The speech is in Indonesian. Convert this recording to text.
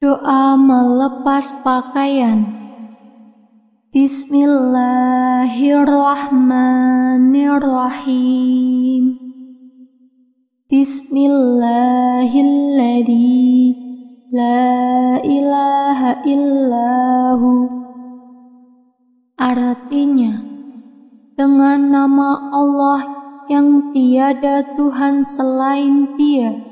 Doa melepas pakaian. Bismillahirrahmanirrahim. Bismillahilladzi la ilaha illahu. Artinya, dengan nama Allah yang tiada Tuhan selain Dia